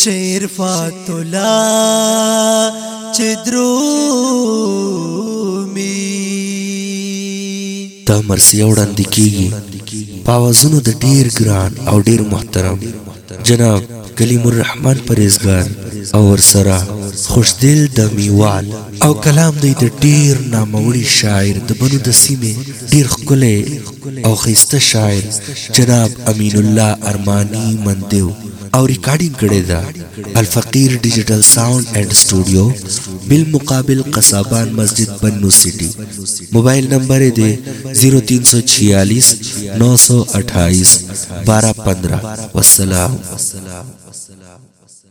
شیر فاتولا چې درومي دا مرسیه وړاندې کیږي په اوازونو د ډیر ګران او ډیر محترم جناب کلیم الرحمن پریزګار او ورسره خوشدل د میوال او کلام دی د ډیر ناموړي شاعر د بنو د سیمه ډیر خکله او خسته شاعر جناب امین الله ارمانی مندیو او ریکارډینګ کړې ده الفقیر ډیجیټل ساوند اینډ سټوډیو بالمقابل قصابان مسجد بنو سیټي موبایل نمبر دی 0346 928 1215 والسلام